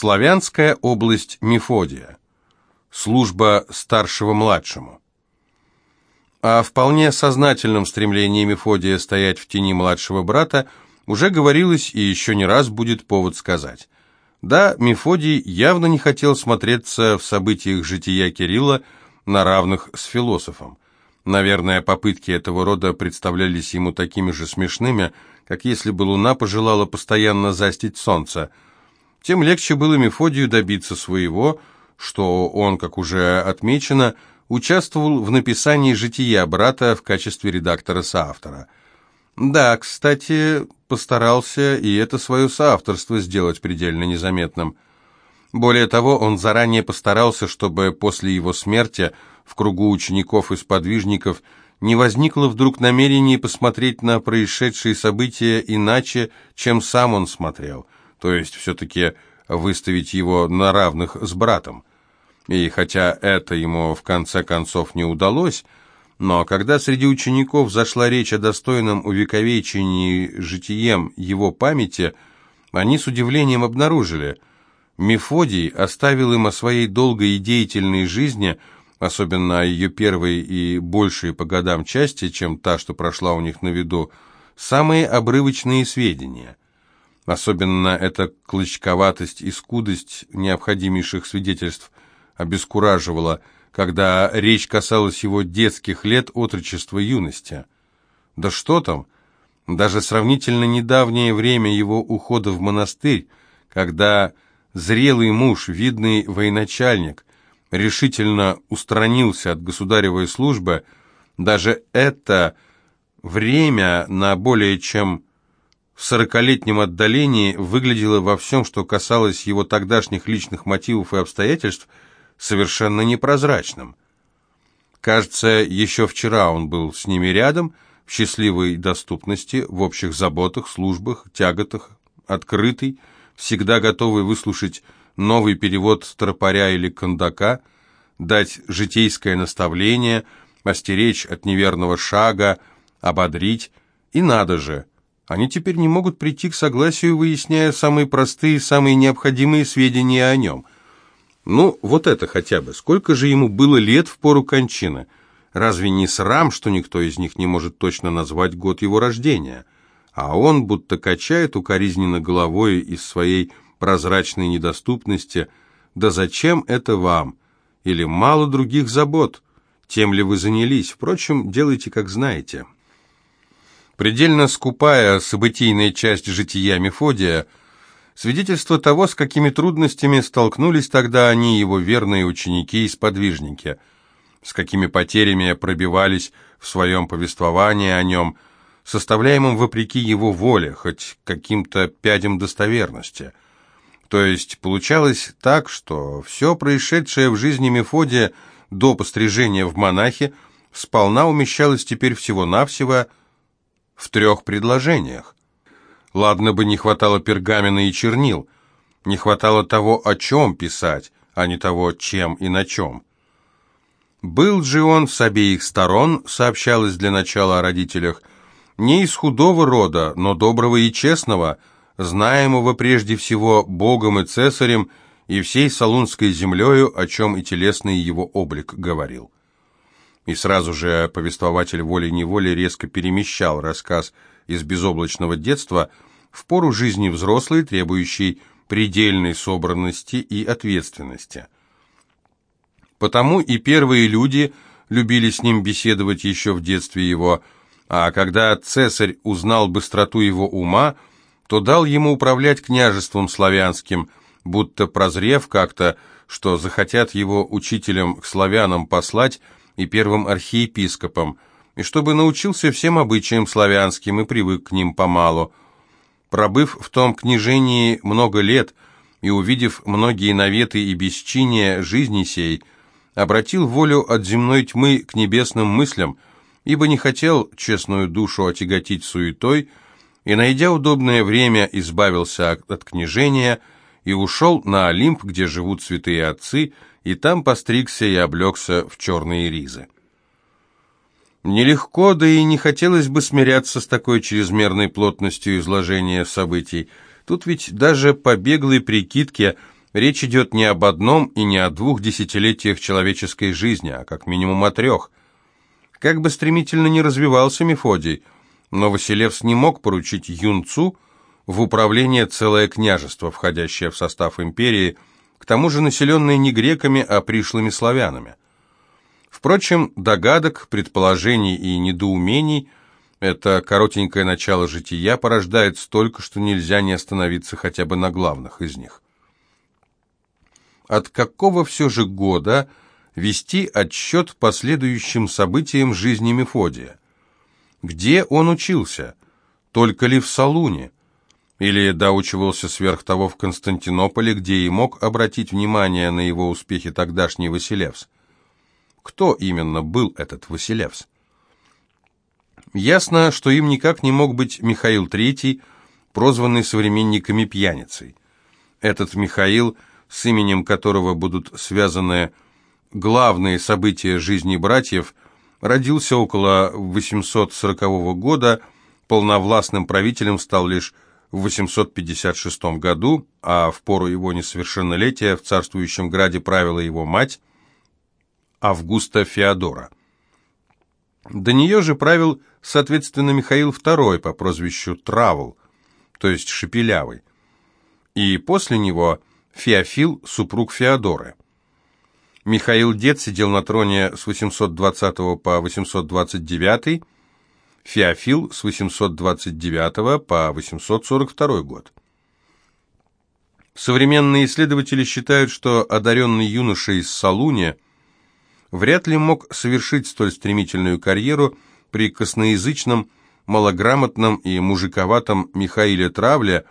Славянская область Мефодия. Служба старшего-младшему. О вполне сознательном стремлении Мефодия стоять в тени младшего брата уже говорилось и еще не раз будет повод сказать. Да, Мефодий явно не хотел смотреться в событиях жития Кирилла на равных с философом. Наверное, попытки этого рода представлялись ему такими же смешными, как если бы луна пожелала постоянно застить солнце – тем легче было Мефодию добиться своего, что он, как уже отмечено, участвовал в написании «Жития брата» в качестве редактора-соавтора. Да, кстати, постарался и это свое соавторство сделать предельно незаметным. Более того, он заранее постарался, чтобы после его смерти в кругу учеников и сподвижников не возникло вдруг намерения посмотреть на происшедшие события иначе, чем сам он смотрел – то есть все-таки выставить его на равных с братом. И хотя это ему в конце концов не удалось, но когда среди учеников зашла речь о достойном увековечении житием его памяти, они с удивлением обнаружили, Мефодий оставил им о своей долгой и деятельной жизни, особенно о ее первой и большей по годам части, чем та, что прошла у них на виду, самые обрывочные сведения – Особенно эта клочковатость и скудость необходимейших свидетельств обескураживала, когда речь касалась его детских лет, отрочества, юности. Да что там, даже сравнительно недавнее время его ухода в монастырь, когда зрелый муж, видный военачальник, решительно устранился от государевой службы, даже это время на более чем в сорокалетнем отдалении выглядело во всем, что касалось его тогдашних личных мотивов и обстоятельств, совершенно непрозрачным. Кажется, еще вчера он был с ними рядом, в счастливой доступности, в общих заботах, службах, тяготах, открытый, всегда готовый выслушать новый перевод тропаря или кондака, дать житейское наставление, остеречь от неверного шага, ободрить, и надо же – они теперь не могут прийти к согласию, выясняя самые простые, самые необходимые сведения о нем. Ну, вот это хотя бы. Сколько же ему было лет в пору кончины? Разве не срам, что никто из них не может точно назвать год его рождения? А он будто качает укоризненно головой из своей прозрачной недоступности. Да зачем это вам? Или мало других забот? Тем ли вы занялись? Впрочем, делайте, как знаете». Предельно скупая событийная часть жития Мефодия, свидетельство того, с какими трудностями столкнулись тогда они, его верные ученики и сподвижники, с какими потерями пробивались в своем повествовании о нем, составляемом вопреки его воле, хоть каким-то пядем достоверности. То есть получалось так, что все происшедшее в жизни Мефодия до пострижения в монахи сполна умещалось теперь всего-навсего в трех предложениях. Ладно бы не хватало пергамена и чернил, не хватало того, о чем писать, а не того, чем и на чем. Был же он с обеих сторон, сообщалось для начала о родителях, не из худого рода, но доброго и честного, знаемого прежде всего Богом и Цесарем и всей Салунской землею, о чем и телесный его облик говорил. И сразу же повествователь волей-неволей резко перемещал рассказ из безоблачного детства в пору жизни взрослой, требующей предельной собранности и ответственности. Потому и первые люди любили с ним беседовать еще в детстве его, а когда цесарь узнал быстроту его ума, то дал ему управлять княжеством славянским, будто прозрев как-то, что захотят его учителем к славянам послать, и первым архиепископом, и чтобы научился всем обычаям славянским и привык к ним помалу. Пробыв в том княжении много лет и увидев многие наветы и бесчиния жизни сей, обратил волю от земной тьмы к небесным мыслям, ибо не хотел честную душу отяготить суетой, и, найдя удобное время, избавился от княжения и ушел на Олимп, где живут святые отцы, и там постригся и облегся в черные ризы. Нелегко, да и не хотелось бы смиряться с такой чрезмерной плотностью изложения событий. Тут ведь даже по беглой прикидке Речь идет не об одном и не о двух десятилетиях человеческой жизни, а как минимум о трех. Как бы стремительно ни развивался Мефодий, но Василевс не мог поручить юнцу в управление целое княжество, входящее в состав империи, к тому же населенное не греками, а пришлыми славянами. Впрочем, догадок, предположений и недоумений это коротенькое начало жития порождает столько, что нельзя не остановиться хотя бы на главных из них. От какого все же года вести отсчет последующим событиям жизни Мефодия? Где он учился? Только ли в Салуне? Или доучивался сверх того в Константинополе, где и мог обратить внимание на его успехи тогдашний Василевс? Кто именно был этот Василевс? Ясно, что им никак не мог быть Михаил III, прозванный современниками пьяницей. Этот Михаил, с именем которого будут связаны главные события жизни братьев, родился около 840 года, полновластным правителем стал лишь в 856 году, а в пору его несовершеннолетия в царствующем граде правила его мать Августа Феодора. До нее же правил, соответственно, Михаил II по прозвищу Травл, то есть Шепелявый, и после него Феофил, супруг Феодоры. Михаил Дед сидел на троне с 820 по 829, Феофил с 829 по 842 год. Современные исследователи считают, что одаренный юноша из Салуния вряд ли мог совершить столь стремительную карьеру при косноязычном, малограмотном и мужиковатом Михаиле Травле,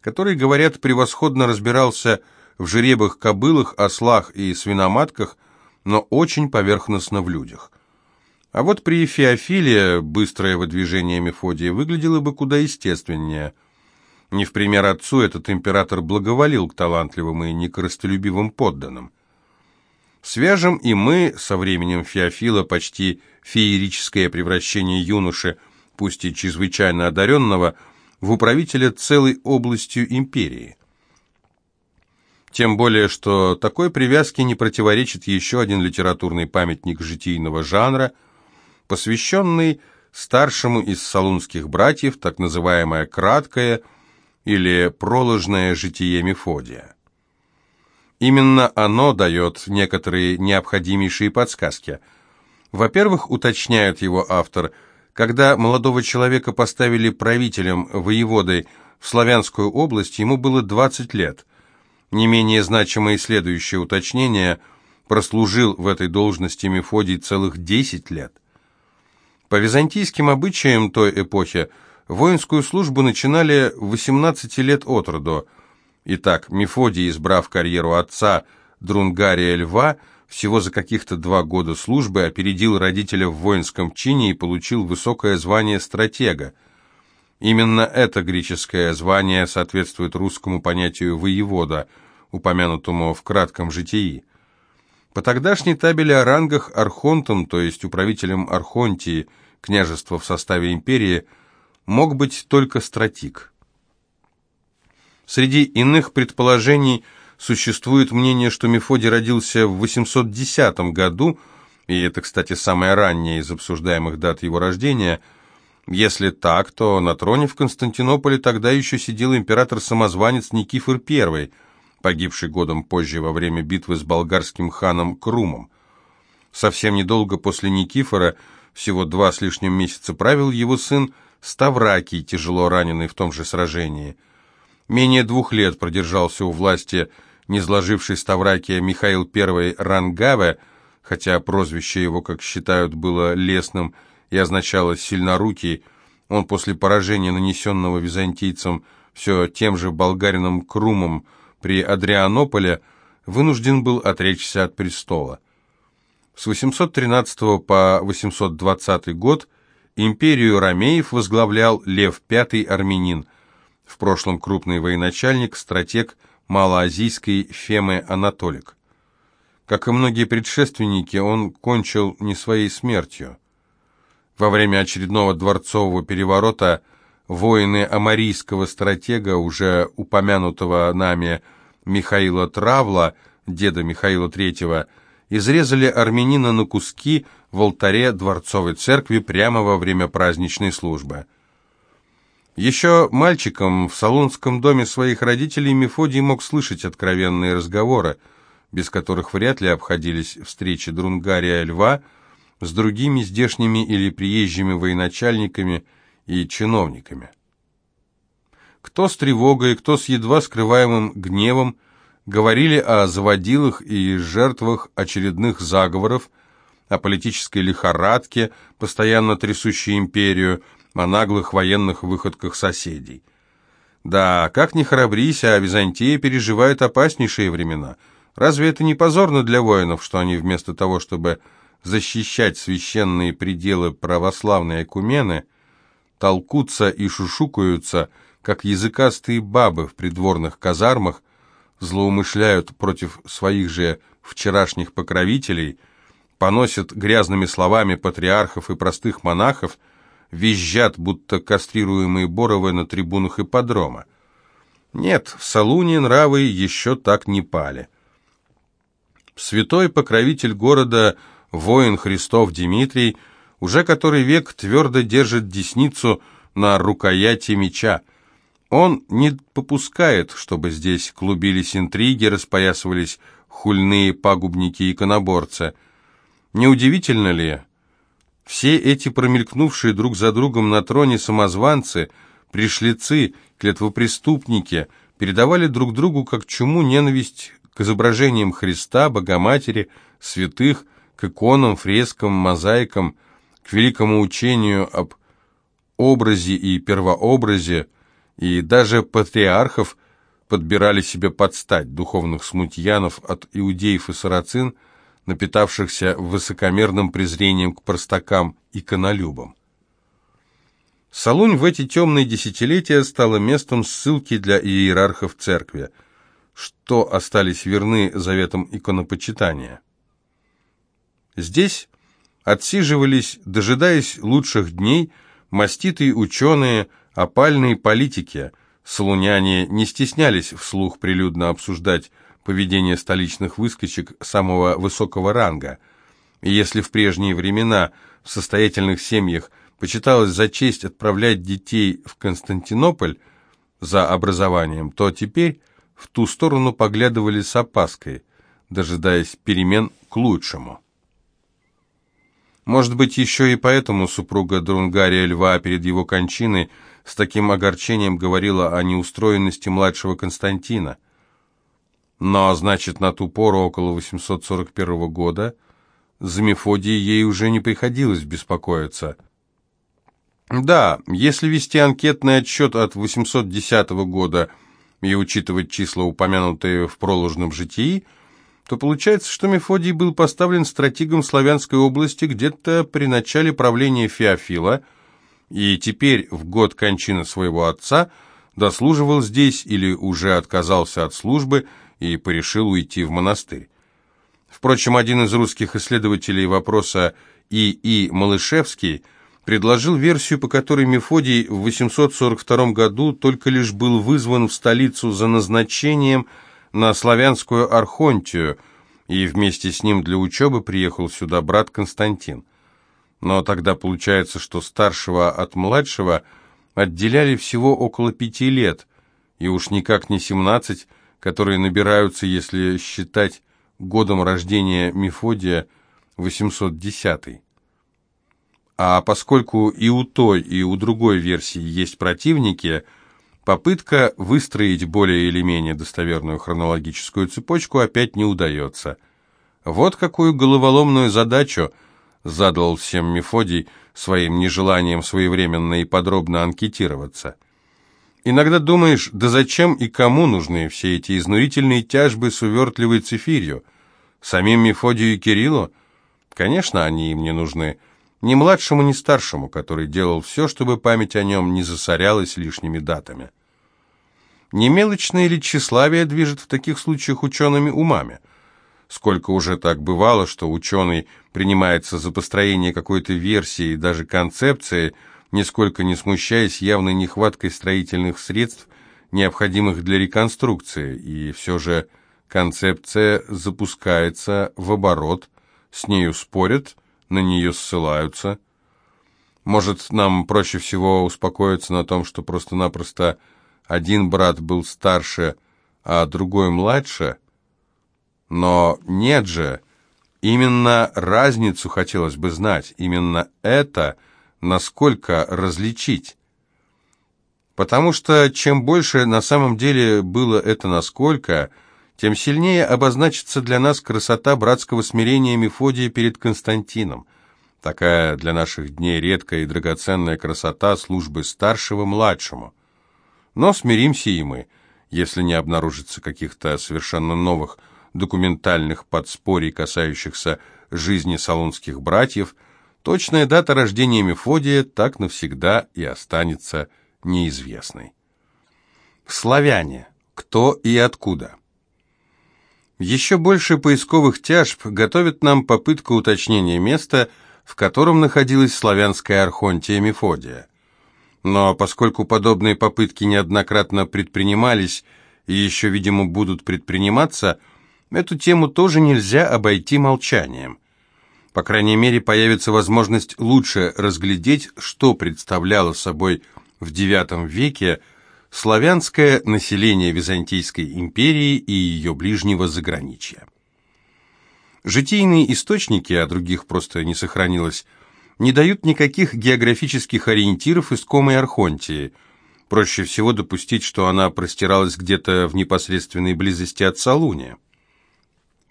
который, говорят, превосходно разбирался в жеребах кобылах, ослах и свиноматках, но очень поверхностно в людях. А вот при Феофиле быстрое выдвижение Мефодия выглядело бы куда естественнее. Не в пример отцу этот император благоволил к талантливым и некорыстолюбивым подданным. Свяжем и мы со временем Феофила почти феерическое превращение юноши, пусть и чрезвычайно одаренного, в управителя целой областью империи. Тем более, что такой привязке не противоречит еще один литературный памятник житийного жанра, посвященный старшему из салунских братьев, так называемое «краткое» или «проложное житие Мефодия». Именно оно дает некоторые необходимейшие подсказки. Во-первых, уточняет его автор, когда молодого человека поставили правителем воеводой в Славянскую область, ему было 20 лет. Не менее значимое следующее уточнение – прослужил в этой должности Мефодий целых 10 лет. По византийским обычаям той эпохи воинскую службу начинали в 18 лет от роду – Итак, Мефодий, избрав карьеру отца Друнгария Льва, всего за каких-то два года службы опередил родителя в воинском чине и получил высокое звание стратега. Именно это греческое звание соответствует русскому понятию «воевода», упомянутому в кратком житии. По тогдашней табели о рангах архонтом, то есть управителем Архонтии, княжества в составе империи, мог быть только стратик. Среди иных предположений существует мнение, что Мефодий родился в 810 году, и это, кстати, самая ранняя из обсуждаемых дат его рождения. Если так, то на троне в Константинополе тогда еще сидел император-самозванец Никифор I, погибший годом позже во время битвы с болгарским ханом Крумом. Совсем недолго после Никифора, всего два с лишним месяца правил его сын Ставракий, тяжело раненый в том же сражении – Менее двух лет продержался у власти незложивший Ставракия Михаил I Рангаве, хотя прозвище его, как считают, было лесным и означало «сильнорукий», он после поражения, нанесенного византийцам все тем же болгарином Крумом при Адрианополе, вынужден был отречься от престола. С 813 по 820 год империю Ромеев возглавлял Лев V армянин – в прошлом крупный военачальник, стратег малоазийской Фемы Анатолик. Как и многие предшественники, он кончил не своей смертью. Во время очередного дворцового переворота воины амарийского стратега, уже упомянутого нами Михаила Травла, деда Михаила III, изрезали армянина на куски в алтаре Дворцовой церкви прямо во время праздничной службы. Еще мальчиком в Солунском доме своих родителей Мефодий мог слышать откровенные разговоры, без которых вряд ли обходились встречи Друнгария Льва с другими здешними или приезжими военачальниками и чиновниками. Кто с тревогой, кто с едва скрываемым гневом говорили о заводилах и жертвах очередных заговоров, о политической лихорадке, постоянно трясущей империю, о наглых военных выходках соседей. Да, как ни храбрись, а Византия переживает опаснейшие времена. Разве это не позорно для воинов, что они вместо того, чтобы защищать священные пределы православной экумены, толкутся и шушукаются, как языкастые бабы в придворных казармах, злоумышляют против своих же вчерашних покровителей, поносят грязными словами патриархов и простых монахов, визжат, будто кастрируемые боровы на трибунах ипподрома. Нет, в Салуне нравы еще так не пали. Святой покровитель города, воин Христов Дмитрий, уже который век твердо держит десницу на рукояти меча. Он не попускает, чтобы здесь клубились интриги, распоясывались хульные пагубники и иконоборцы. Неудивительно ли, все эти промелькнувшие друг за другом на троне самозванцы, пришлицы, клетвопреступники передавали друг другу как чуму ненависть к изображениям Христа, Богоматери, святых, к иконам, фрескам, мозаикам, к великому учению об образе и первообразе, и даже патриархов подбирали себе подстать духовных смутьянов от иудеев и сарацин, напитавшихся высокомерным презрением к простакам и канолюбам. Салунь в эти темные десятилетия стала местом ссылки для иерархов церкви, что остались верны заветам иконопочитания. Здесь отсиживались, дожидаясь лучших дней, маститые ученые – опальные политики. Солуняне не стеснялись вслух прилюдно обсуждать поведение столичных выскочек самого высокого ранга. И если в прежние времена в состоятельных семьях почиталось за честь отправлять детей в Константинополь за образованием, то теперь в ту сторону поглядывали с опаской, дожидаясь перемен к лучшему. Может быть, еще и поэтому супруга Друнгария Льва перед его кончиной с таким огорчением говорила о неустроенности младшего Константина. Но, значит, на ту пору, около 841 года, за Мефодией ей уже не приходилось беспокоиться. Да, если вести анкетный отчет от 810 года и учитывать числа, упомянутые в проложном житии, то получается, что Мефодий был поставлен стратегом Славянской области где-то при начале правления Феофила – и теперь, в год кончины своего отца, дослуживал здесь или уже отказался от службы и порешил уйти в монастырь. Впрочем, один из русских исследователей вопроса И.И. Малышевский предложил версию, по которой Мефодий в 842 году только лишь был вызван в столицу за назначением на славянскую архонтию, и вместе с ним для учебы приехал сюда брат Константин. Но тогда получается, что старшего от младшего отделяли всего около пяти лет, и уж никак не семнадцать, которые набираются, если считать годом рождения Мефодия 810 А поскольку и у той, и у другой версии есть противники, попытка выстроить более или менее достоверную хронологическую цепочку опять не удается. Вот какую головоломную задачу – задал всем Мефодий своим нежеланием своевременно и подробно анкетироваться. Иногда думаешь, да зачем и кому нужны все эти изнурительные тяжбы с увертливой цифирью? Самим Мефодию и Кириллу? Конечно, они им не нужны. Ни младшему, ни старшему, который делал все, чтобы память о нем не засорялась лишними датами. Не мелочное ли тщеславие движет в таких случаях учеными умами – Сколько уже так бывало, что ученый принимается за построение какой-то версии и даже концепции, нисколько не смущаясь явной нехваткой строительных средств необходимых для реконструкции, и все же концепция запускается в оборот, с нею спорят, на нее ссылаются. Может, нам проще всего успокоиться на том, что просто-напросто один брат был старше, а другой младше? Но нет же, именно разницу хотелось бы знать, именно это, насколько различить. Потому что чем больше на самом деле было это насколько, тем сильнее обозначится для нас красота братского смирения Мефодия перед Константином. Такая для наших дней редкая и драгоценная красота службы старшего младшему. Но смиримся и мы, если не обнаружится каких-то совершенно новых документальных подспорий, касающихся жизни салонских братьев, точная дата рождения Мефодия так навсегда и останется неизвестной. Славяне. Кто и откуда? Еще больше поисковых тяжб готовит нам попытка уточнения места, в котором находилась славянская архонтия Мефодия. Но поскольку подобные попытки неоднократно предпринимались и еще, видимо, будут предприниматься, эту тему тоже нельзя обойти молчанием. По крайней мере, появится возможность лучше разглядеть, что представляло собой в IX веке славянское население Византийской империи и ее ближнего заграничья. Житийные источники, а других просто не сохранилось, не дают никаких географических ориентиров искомой Архонтии. Проще всего допустить, что она простиралась где-то в непосредственной близости от Салуния.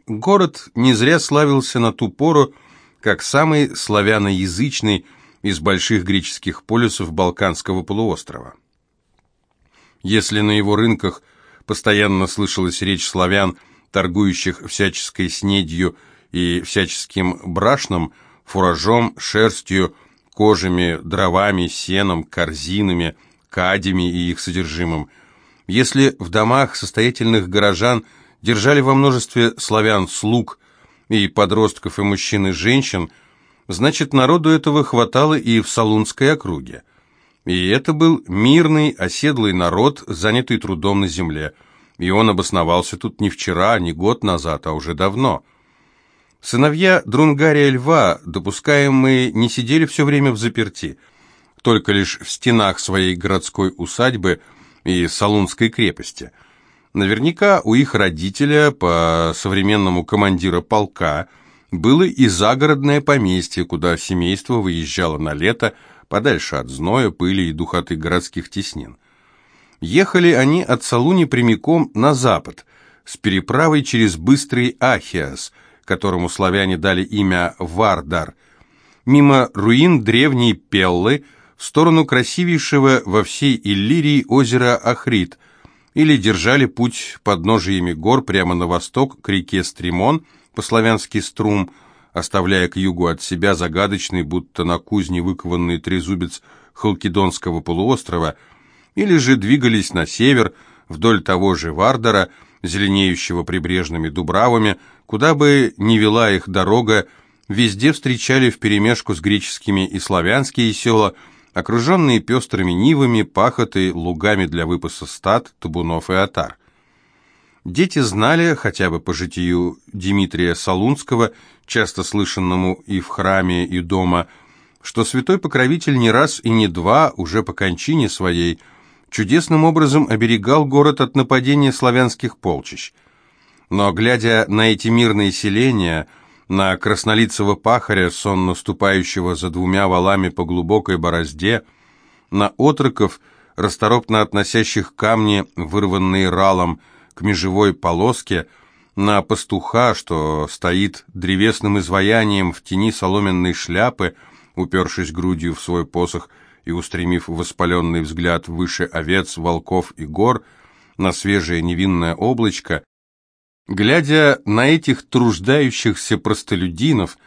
Город не зря славился на ту пору как самый славяноязычный из больших греческих полюсов Балканского полуострова. Если на его рынках постоянно слышалась речь славян, торгующих всяческой снедью и всяческим брашном, фуражом, шерстью, кожами, дровами, сеном, корзинами, кадями и их содержимым. Если в домах состоятельных горожан держали во множестве славян слуг и подростков и мужчин и женщин, значит, народу этого хватало и в Салунской округе. И это был мирный, оседлый народ, занятый трудом на земле, и он обосновался тут не вчера, не год назад, а уже давно – Сыновья Друнгария Льва, допускаемые, не сидели все время в заперти, только лишь в стенах своей городской усадьбы и Салунской крепости. Наверняка у их родителя, по современному командира полка, было и загородное поместье, куда семейство выезжало на лето, подальше от зноя, пыли и духоты городских теснин. Ехали они от Салуни прямиком на запад, с переправой через быстрый Ахиас – которому славяне дали имя Вардар, мимо руин древней Пеллы в сторону красивейшего во всей Иллирии озера Ахрид, или держали путь под ножиями гор прямо на восток к реке Стримон, по-славянски Струм, оставляя к югу от себя загадочный, будто на кузне выкованный трезубец Халкидонского полуострова, или же двигались на север, вдоль того же Вардара, зеленеющего прибрежными дубравами, куда бы ни вела их дорога, везде встречали вперемешку с греческими и славянские села, окруженные пестрыми нивами, пахотой, лугами для выпаса стад, табунов и отар. Дети знали, хотя бы по житию Дмитрия Солунского, часто слышанному и в храме, и дома, что святой покровитель не раз и не два, уже по кончине своей, чудесным образом оберегал город от нападения славянских полчищ. Но, глядя на эти мирные селения, на краснолицего пахаря, сонно наступающего за двумя валами по глубокой борозде, на отроков, расторопно относящих камни, вырванные ралом, к межевой полоске, на пастуха, что стоит древесным изваянием в тени соломенной шляпы, упершись грудью в свой посох, и, устремив воспаленный взгляд выше овец, волков и гор, на свежее невинное облачко, глядя на этих труждающихся простолюдинов,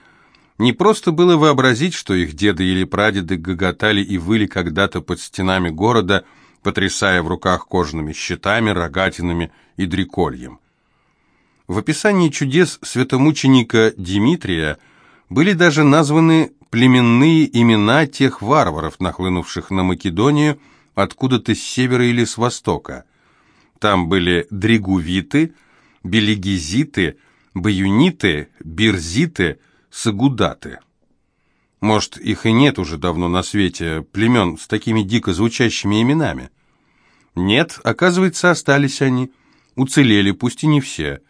не просто было вообразить, что их деды или прадеды гоготали и выли когда-то под стенами города, потрясая в руках кожаными щитами, рогатинами и дрекольем. В описании чудес святомученика Димитрия были даже названы племенные имена тех варваров, нахлынувших на Македонию откуда-то с севера или с востока. Там были дригувиты, белигизиты, баюниты, бирзиты, сагудаты. Может, их и нет уже давно на свете, племен с такими дико звучащими именами. Нет, оказывается, остались они. Уцелели, пусть и не все.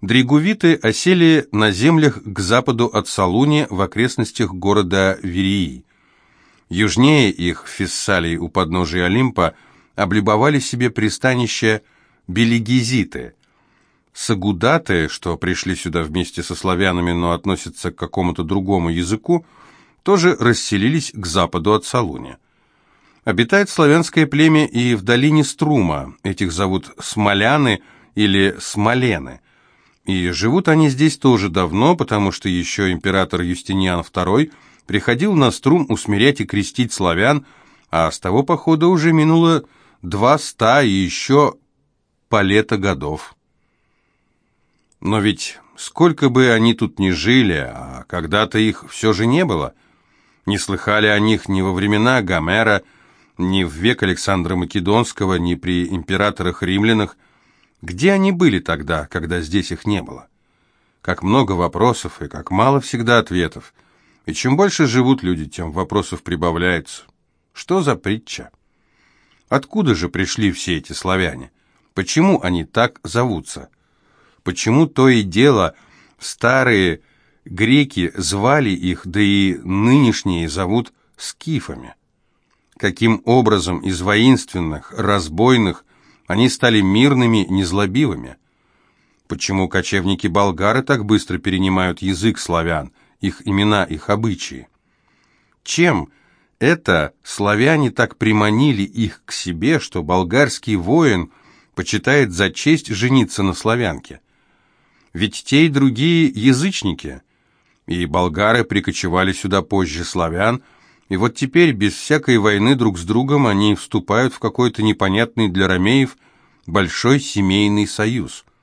Дригувиты осели на землях к западу от Салуни в окрестностях города Верии. Южнее их, в Фессалии у подножия Олимпа, облюбовали себе пристанище белигизиты. Сагудаты, что пришли сюда вместе со славянами, но относятся к какому-то другому языку, тоже расселились к западу от Салуни. Обитает славянское племя и в долине Струма, этих зовут Смоляны или Смолены. И живут они здесь тоже давно, потому что еще император Юстиниан II приходил на Струм усмирять и крестить славян, а с того похода уже минуло два ста и еще по лето годов. Но ведь сколько бы они тут ни жили, а когда-то их все же не было – не слыхали о них ни во времена Гомера, ни в век Александра Македонского, ни при императорах-римлянах. Где они были тогда, когда здесь их не было? Как много вопросов и как мало всегда ответов. И чем больше живут люди, тем вопросов прибавляется. Что за притча? Откуда же пришли все эти славяне? Почему они так зовутся? Почему то и дело старые Греки звали их, да и нынешние зовут скифами. Каким образом из воинственных, разбойных они стали мирными, незлобивыми? Почему кочевники-болгары так быстро перенимают язык славян, их имена, их обычаи? Чем это славяне так приманили их к себе, что болгарский воин почитает за честь жениться на славянке? Ведь те и другие язычники – и болгары прикочевали сюда позже славян, и вот теперь без всякой войны друг с другом они вступают в какой-то непонятный для ромеев большой семейный союз –